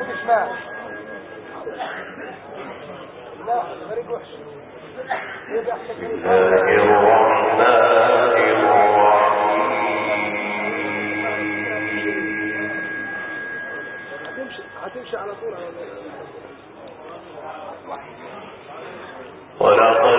خدش معك لا غريب وحش. الرحمن هتمشي على طول. على ولقد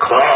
کھا